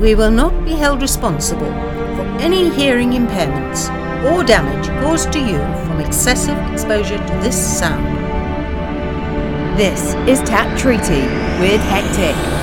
We will not be held responsible for any hearing impairments or damage caused to you from excessive exposure to this sound. This is Tap Treaty with Hectic.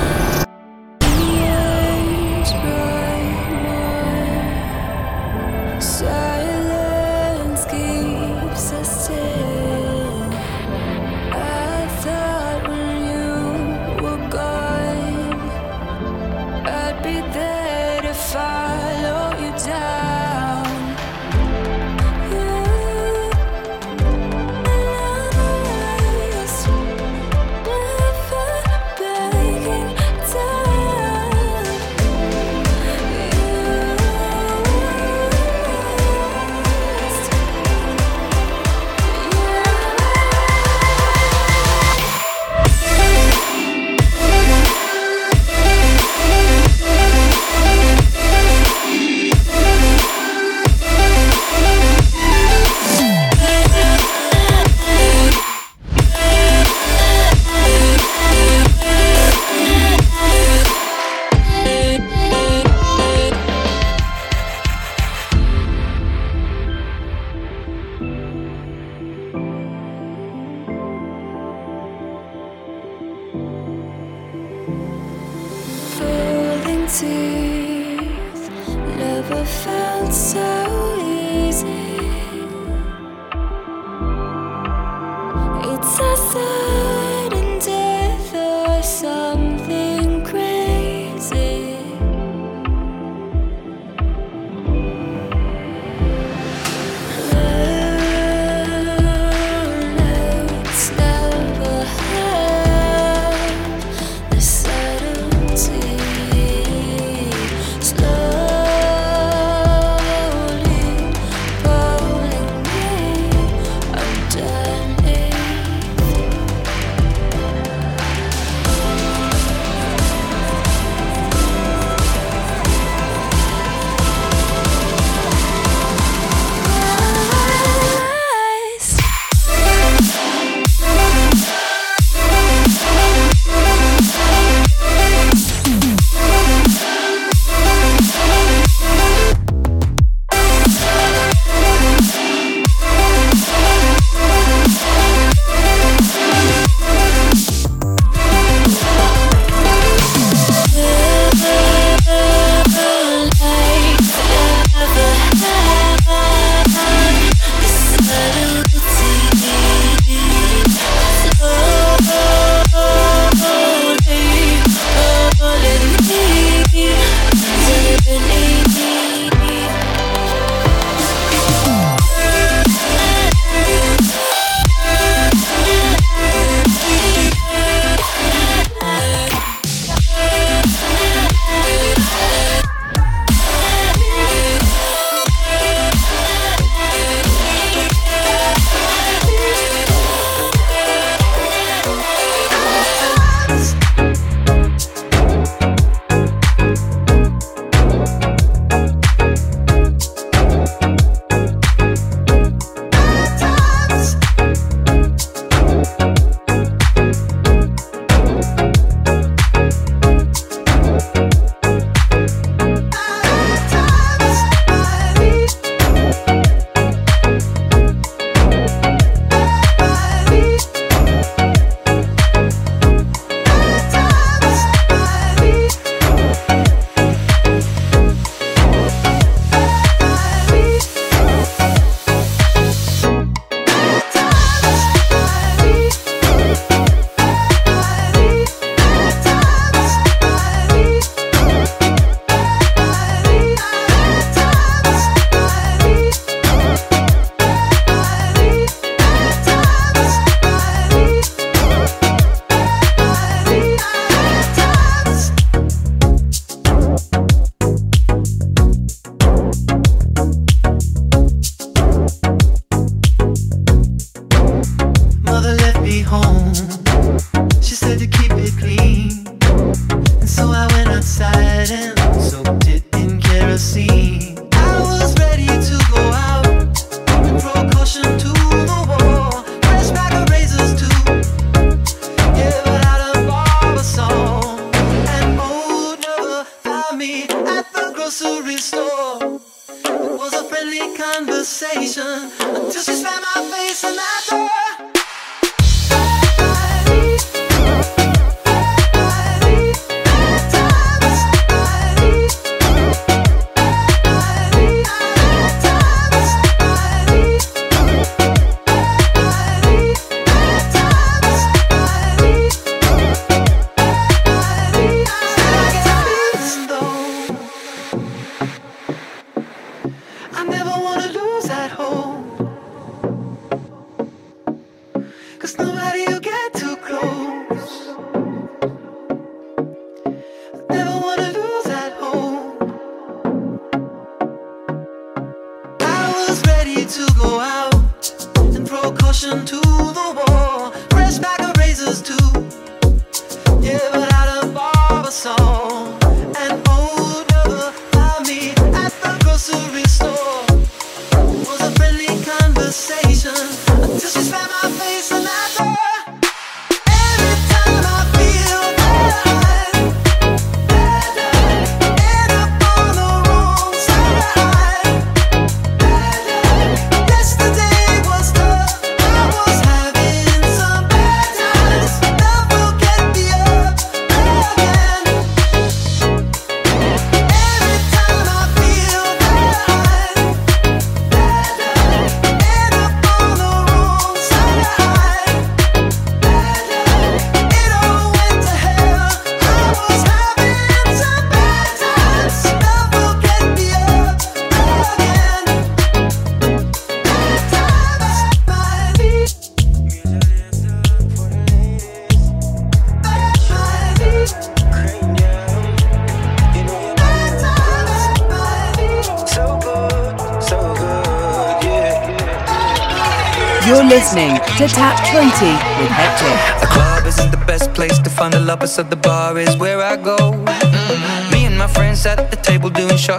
To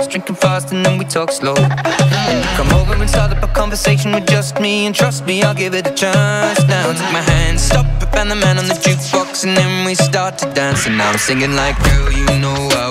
shots, drinking fast, and then we talk slow. Come over and start up a conversation with just me, and trust me, I'll give it a chance. Now take my hand, stop and the man on the jukebox, and then we start to dance. And now I'm singing like, girl, you know I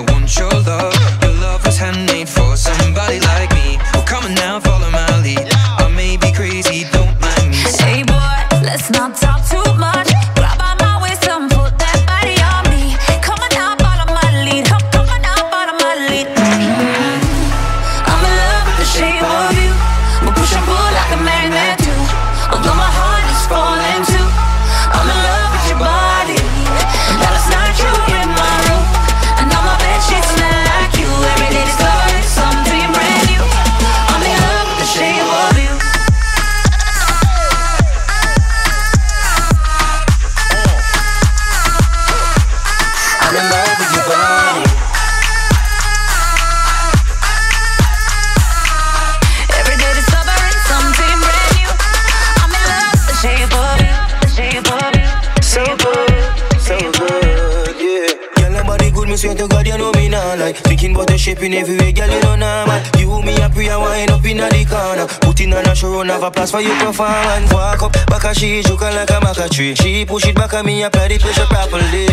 at me, apply the pressure properly.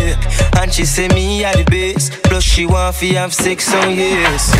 And she say me at the base. Plus she want fi have sex on years.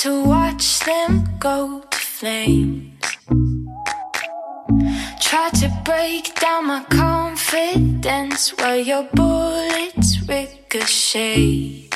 To watch them go to flames. Try to break down my confidence while your bullets ricochet.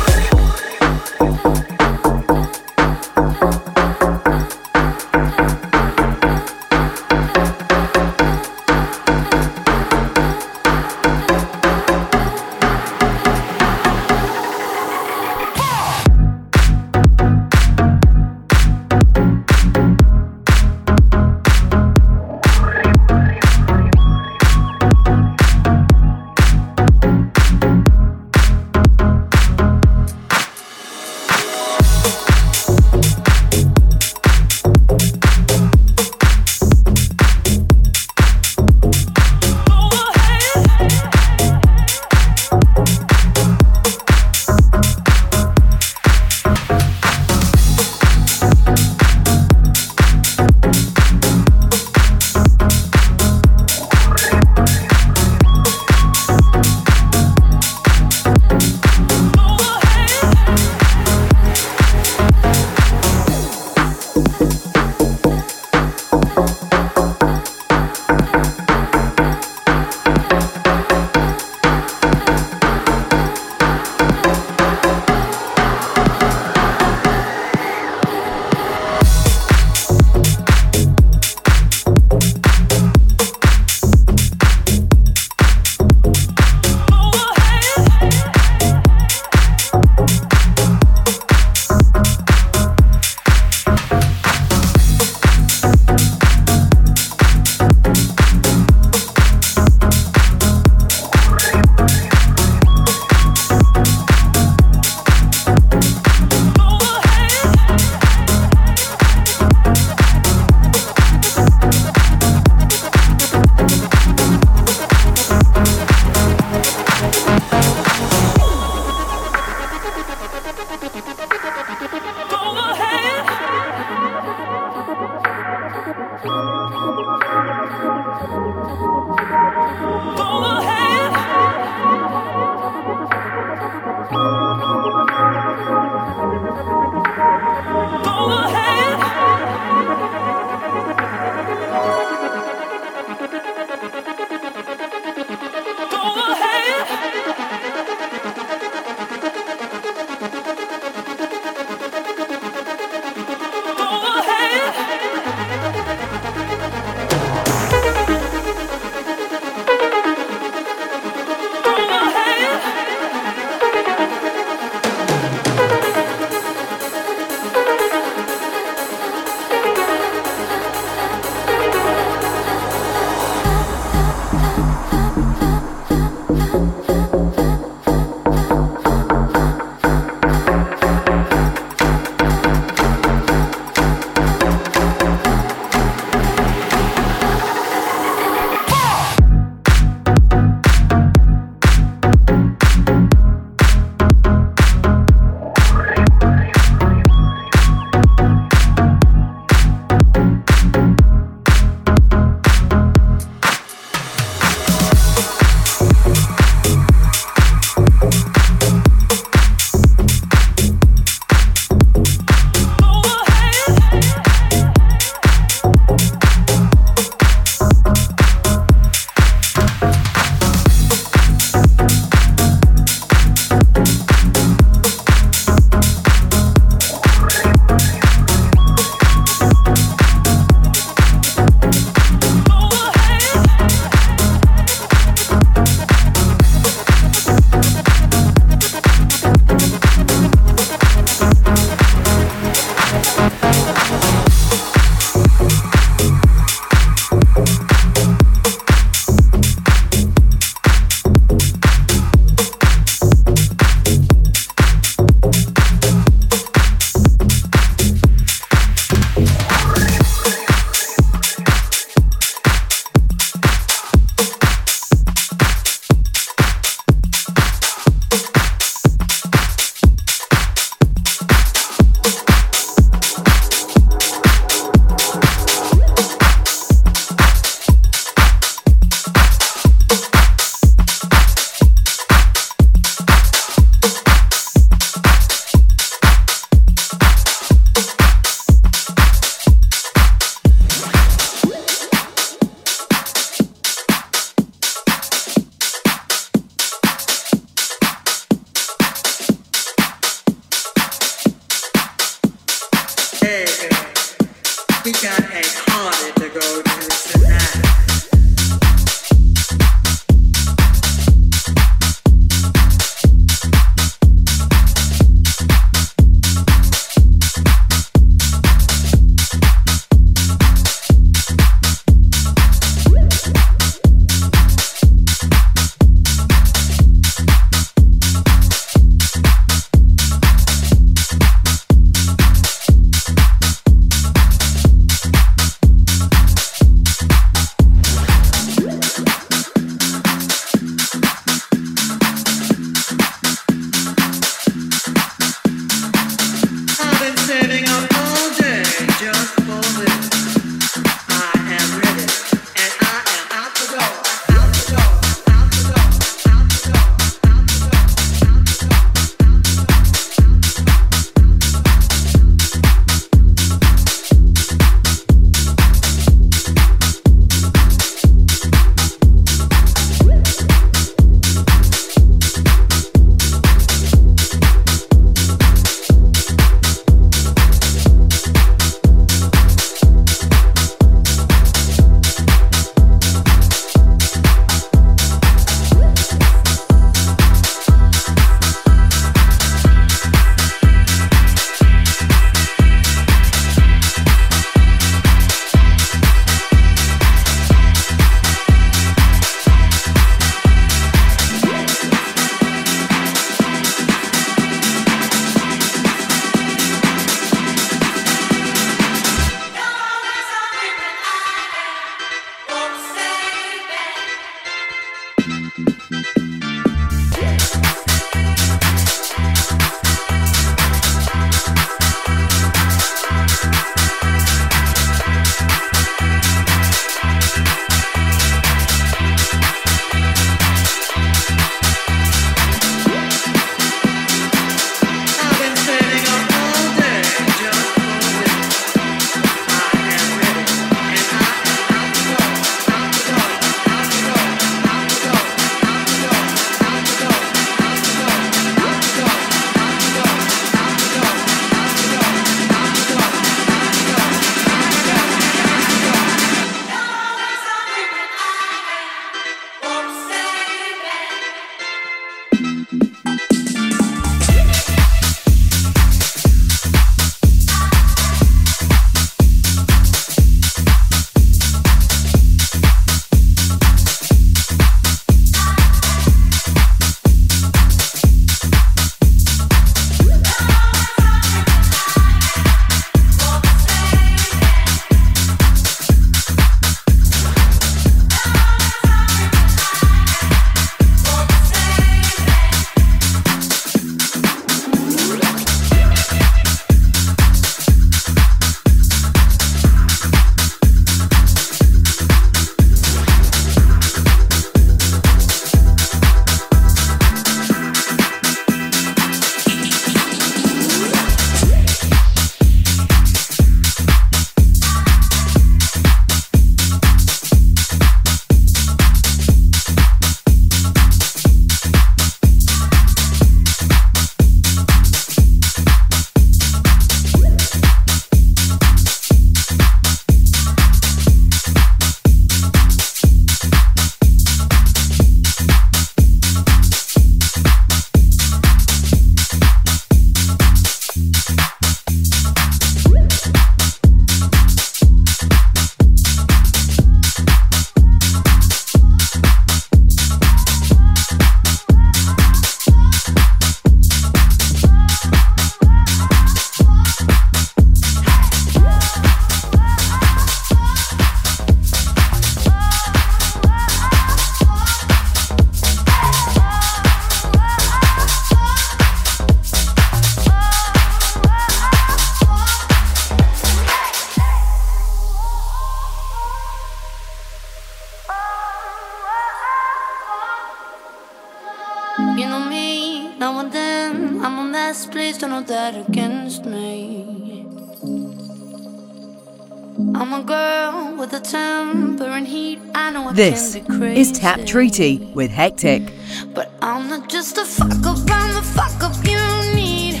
This is Tap Treaty with Hectic. But I'm not just a fuck up, I'm the fuck up you need.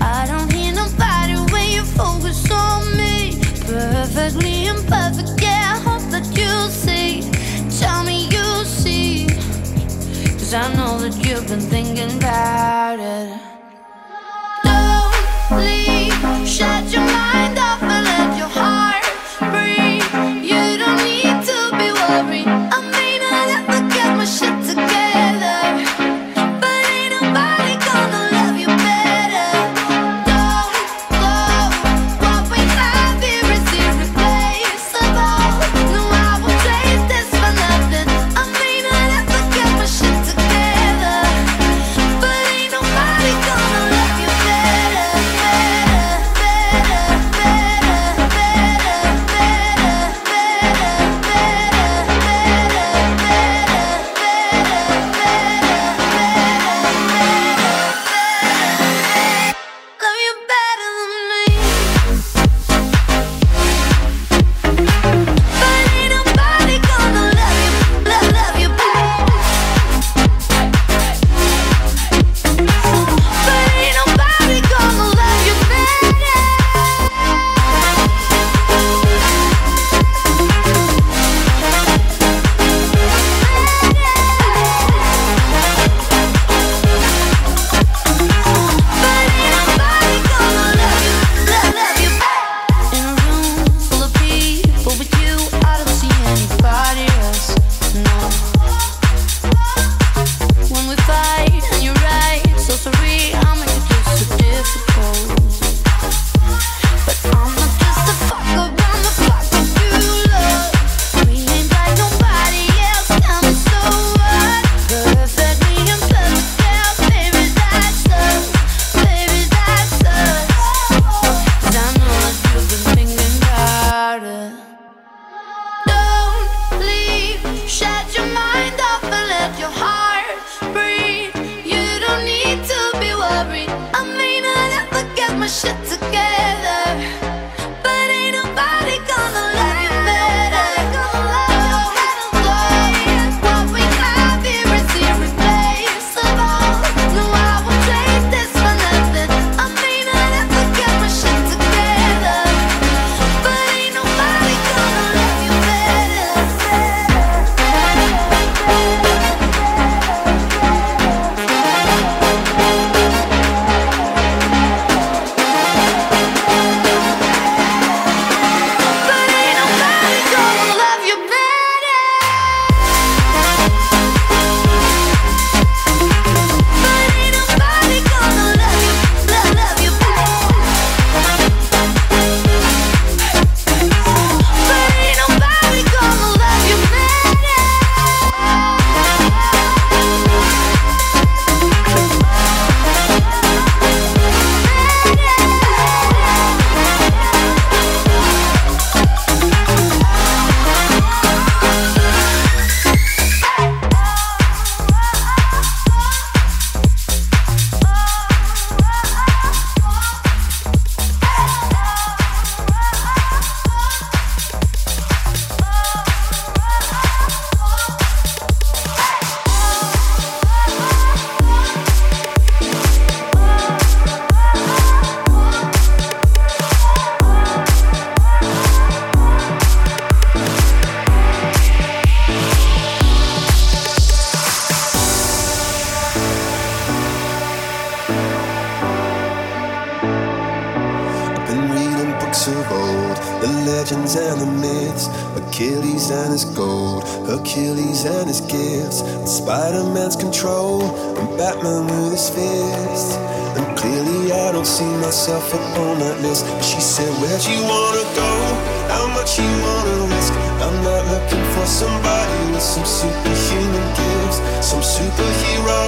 I don't hear nobody when you focus on me. Perfectly imperfect, yeah, I hope that you see. Tell me you see. Cause I know that you've been thinking about it. Don't leave, shut your mind much you wanna go, how much you wanna risk. I'm not looking for somebody with some superhuman gifts, some superhero,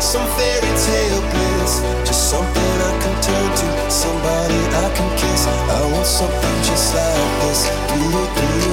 some fairy tale bliss. Just something I can turn to, somebody I can kiss. I want something just like this. Do it, do.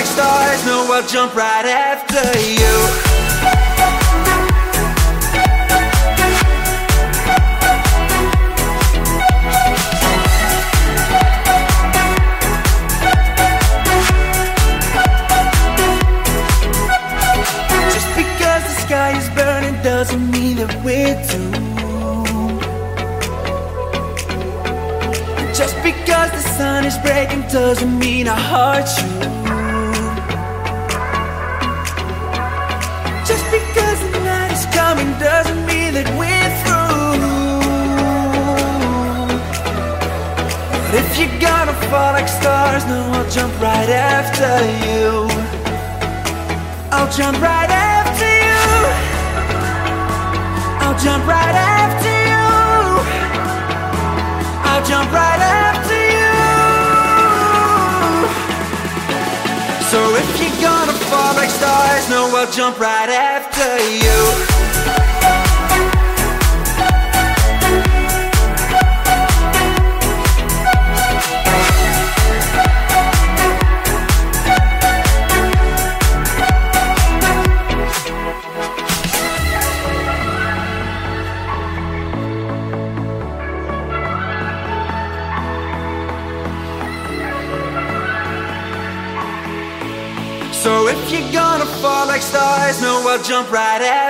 Like stars, no, I'll jump right after you. Just because the sky is burning doesn't mean that we're doomed. Just because the sun is breaking doesn't mean I hurt you. Fall like stars, no, I'll jump right after you. I'll jump right after you. I'll jump right after you. I'll jump right after you. So if you're gonna fall like stars, no, I'll jump right after you. Stars, no, I'll jump right after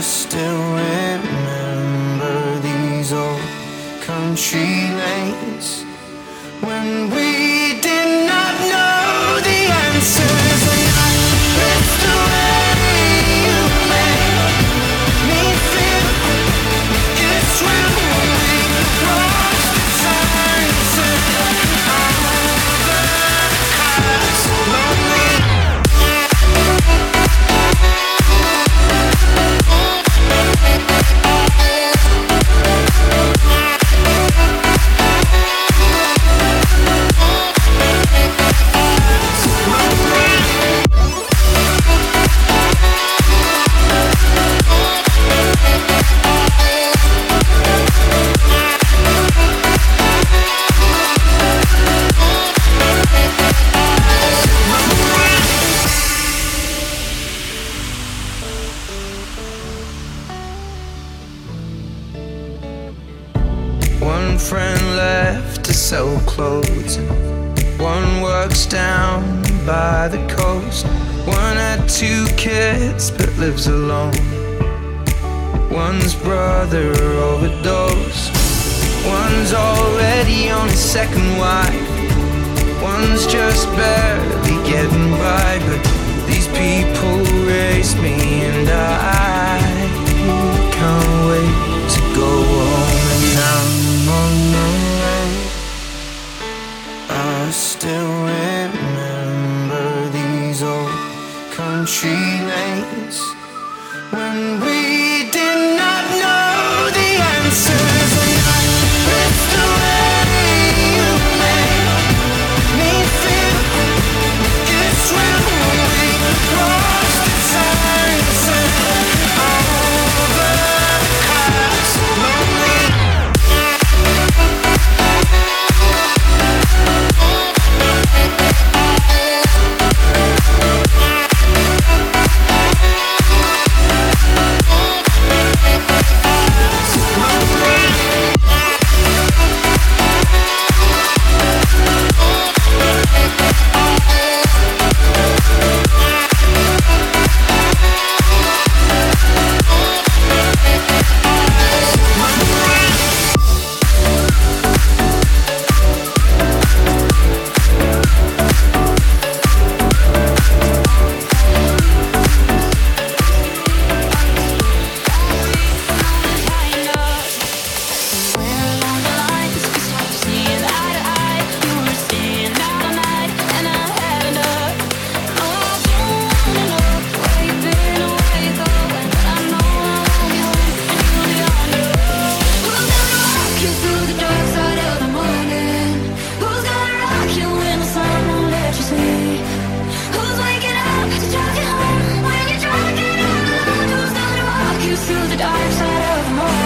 Still remember these old country lanes when we didn't. time's just barely getting by, but these people race me, and I can't wait to go home. And I'm on the way. I still remember these old country lanes when. Dark side of the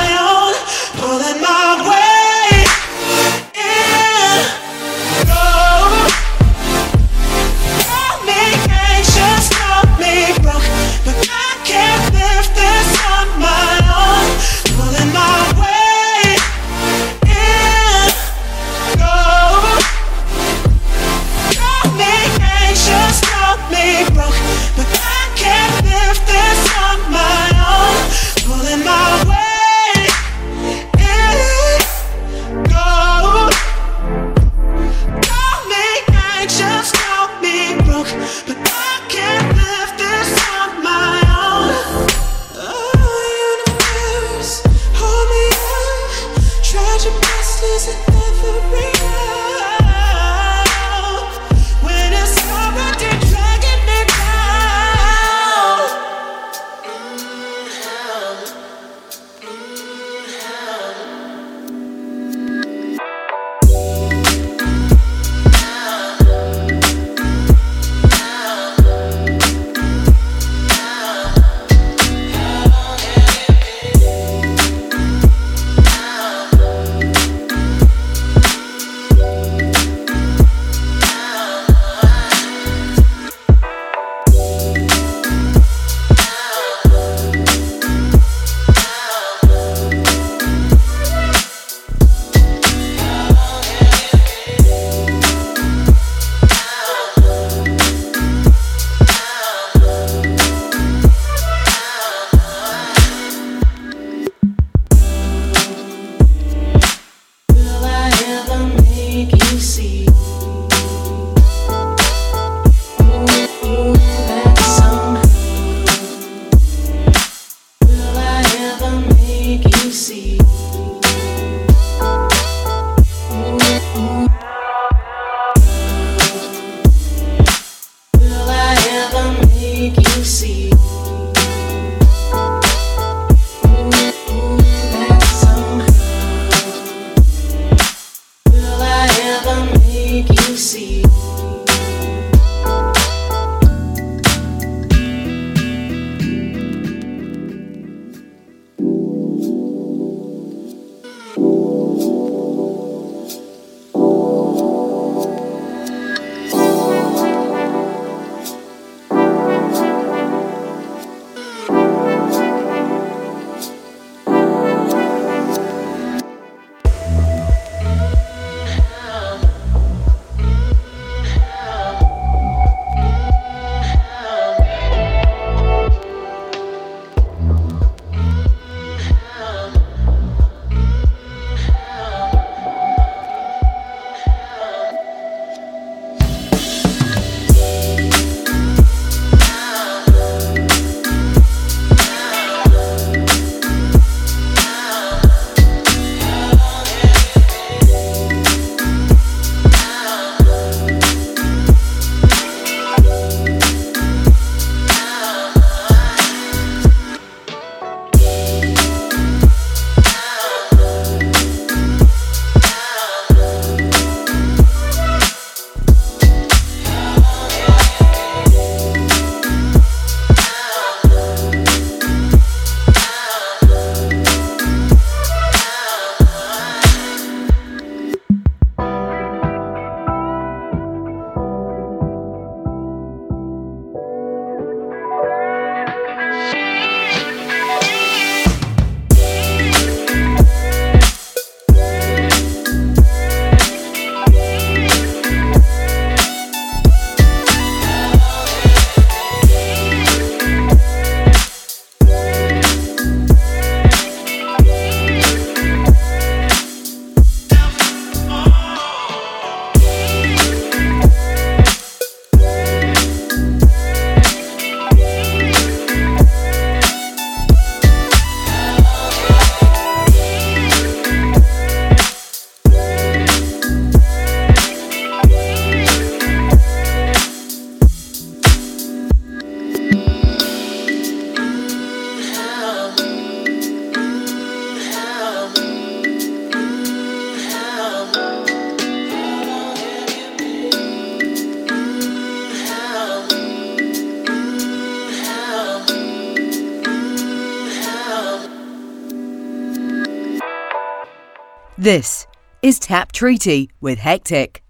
This is Tap Treaty with Hectic.